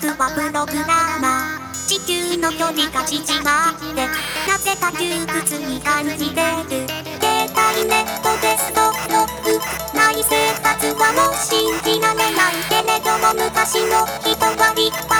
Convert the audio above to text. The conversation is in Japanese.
僕はプログラマー地球の距離が縮まってなぜか窮屈に感じてる？携帯ネットデストッない生活はもう信じられないけれども昔の人は立派